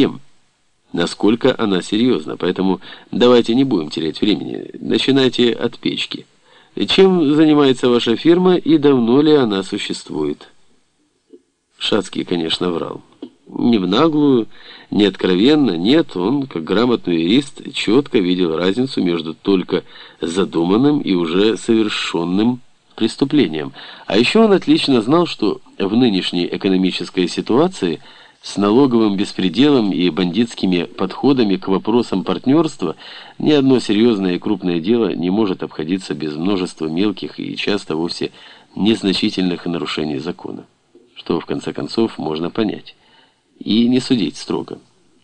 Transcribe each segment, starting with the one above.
кем. Насколько она серьезна, поэтому давайте не будем терять времени. Начинайте от печки. Чем занимается ваша фирма и давно ли она существует? Шацкий, конечно, врал. Не в наглую, не откровенно, нет, он, как грамотный юрист, четко видел разницу между только задуманным и уже совершенным преступлением. А еще он отлично знал, что в нынешней экономической ситуации с налоговым беспределом и бандитскими подходами к вопросам партнерства ни одно серьезное и крупное дело не может обходиться без множества мелких и часто вовсе незначительных нарушений закона. Что, в конце концов, можно понять и не судить строго.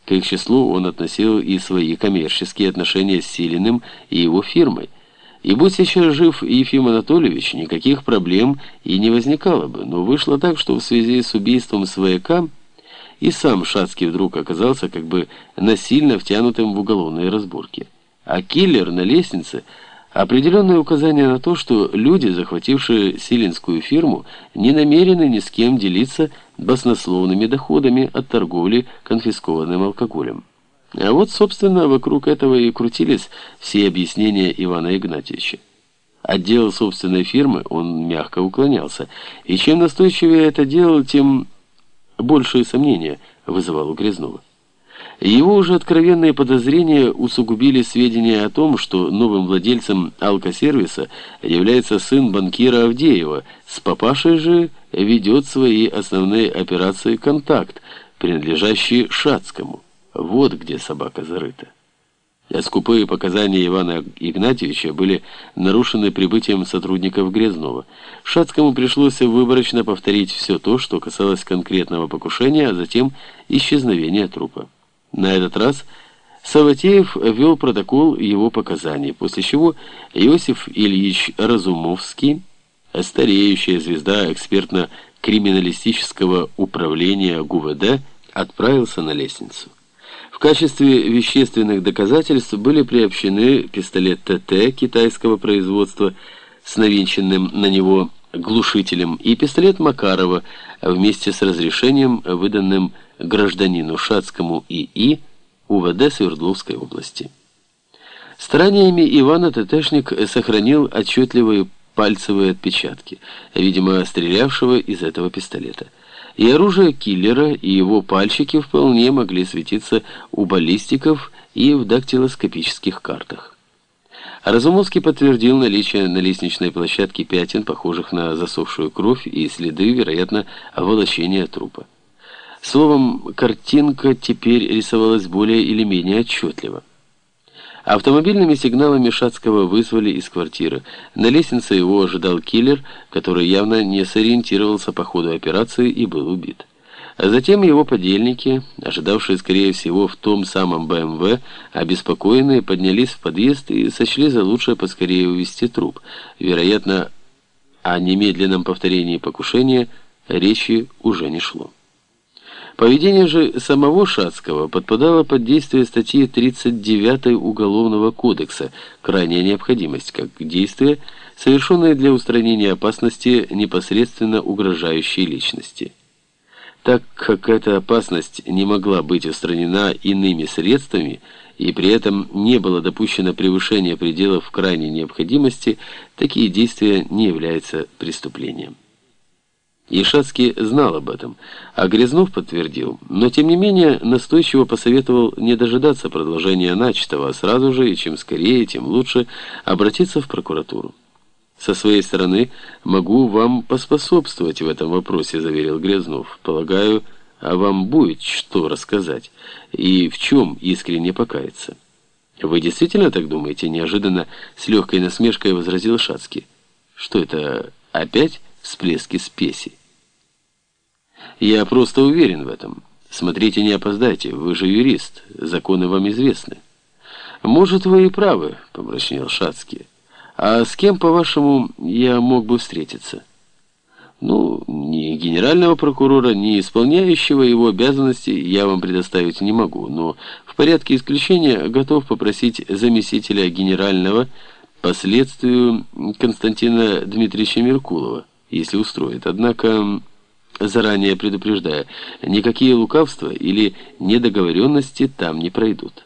К их числу он относил и свои коммерческие отношения с Силиным и его фирмой. И будь сейчас жив Ефим Анатольевич, никаких проблем и не возникало бы. Но вышло так, что в связи с убийством свояка и сам Шацкий вдруг оказался как бы насильно втянутым в уголовные разборки. А киллер на лестнице – Определенное указание на то, что люди, захватившие силинскую фирму, не намерены ни с кем делиться баснословными доходами от торговли конфискованным алкоголем. А вот, собственно, вокруг этого и крутились все объяснения Ивана Игнатьевича. От дела собственной фирмы он мягко уклонялся, и чем настойчивее это делал, тем большие сомнения вызывал у Грязнова. Его уже откровенные подозрения усугубили сведения о том, что новым владельцем алкосервиса является сын банкира Авдеева, с папашей же ведет свои основные операции «Контакт», принадлежащий Шацкому. Вот где собака зарыта. А скупые показания Ивана Игнатьевича были нарушены прибытием сотрудников Грязнова. Шацкому пришлось выборочно повторить все то, что касалось конкретного покушения, а затем исчезновения трупа. На этот раз Саватеев ввел протокол его показаний, после чего Иосиф Ильич Разумовский, стареющая звезда экспертно-криминалистического управления ГУВД, отправился на лестницу. В качестве вещественных доказательств были приобщены пистолет ТТ китайского производства с навинченным на него глушителем и пистолет Макарова вместе с разрешением, выданным гражданину Шацкому ИИ УВД Свердловской области. Стараниями Ивана ТТшник сохранил отчетливые пальцевые отпечатки, видимо, стрелявшего из этого пистолета. И оружие киллера, и его пальчики вполне могли светиться у баллистиков и в дактилоскопических картах. Разумовский подтвердил наличие на лестничной площадке пятен, похожих на засохшую кровь и следы, вероятно, волочения трупа. Словом, картинка теперь рисовалась более или менее отчетливо. Автомобильными сигналами Шацкого вызвали из квартиры. На лестнице его ожидал киллер, который явно не сориентировался по ходу операции и был убит. А затем его подельники, ожидавшие, скорее всего, в том самом БМВ, обеспокоенные, поднялись в подъезд и сочли за лучшее поскорее увезти труп. Вероятно, о немедленном повторении покушения речи уже не шло. Поведение же самого Шацкого подпадало под действие статьи 39 Уголовного кодекса «Крайняя необходимость», как действие, совершенное для устранения опасности, непосредственно угрожающей личности. Так как эта опасность не могла быть устранена иными средствами, и при этом не было допущено превышение пределов крайней необходимости, такие действия не являются преступлением. Ишацкий знал об этом, а Грязнов подтвердил, но тем не менее настойчиво посоветовал не дожидаться продолжения начатого, а сразу же, и чем скорее, тем лучше, обратиться в прокуратуру. «Со своей стороны могу вам поспособствовать в этом вопросе», — заверил Грязнов. «Полагаю, а вам будет что рассказать и в чем искренне покаяться». «Вы действительно так думаете?» — неожиданно с легкой насмешкой возразил Шацкий. «Что это, опять?» Всплески спеси. Я просто уверен в этом. Смотрите, не опоздайте, вы же юрист, законы вам известны. Может, вы и правы, помрачнел Шацкий. А с кем, по-вашему, я мог бы встретиться? Ну, ни генерального прокурора, ни исполняющего его обязанности я вам предоставить не могу, но в порядке исключения готов попросить заместителя генерального по следствию Константина Дмитриевича Меркулова если устроит. Однако заранее предупреждая, никакие лукавства или недоговоренности там не пройдут.